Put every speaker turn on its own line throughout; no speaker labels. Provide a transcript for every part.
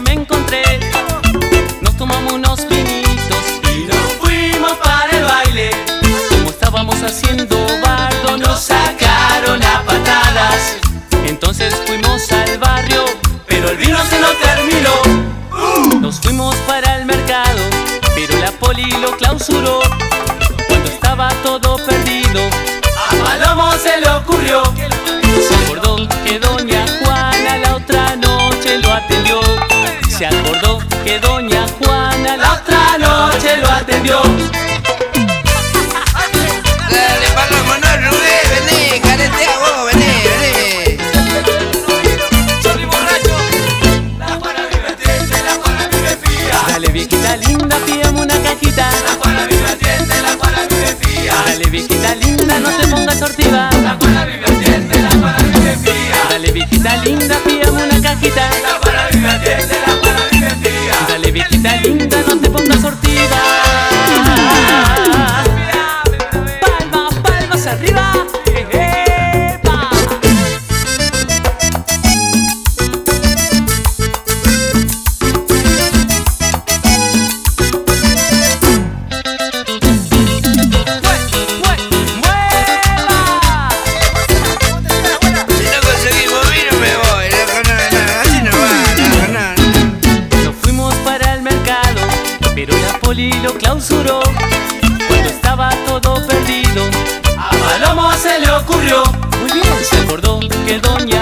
me encontré. Nos tomamos unos vinitos y nos fuimos para el baile. Como estábamos haciendo bardo, nos sacaron a patadas. Entonces fuimos al barrio, pero el vino se nos terminó. Nos fuimos para el mercado, pero la poli lo clausuró. Cuando estaba todo perdido, Se acordó que doña Juana la otra noche lo atendió.
Dale, Palomo, no arrugué, vení, caretea vos, vení, vení.
Sorry borracho, la Juana vive tiende, la Juana vive fía. Dale viejita linda, pídame una cajita. La Juana vive tiende, la Juana vive fía. Dale viejita linda, no te pongas sortiva.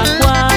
Que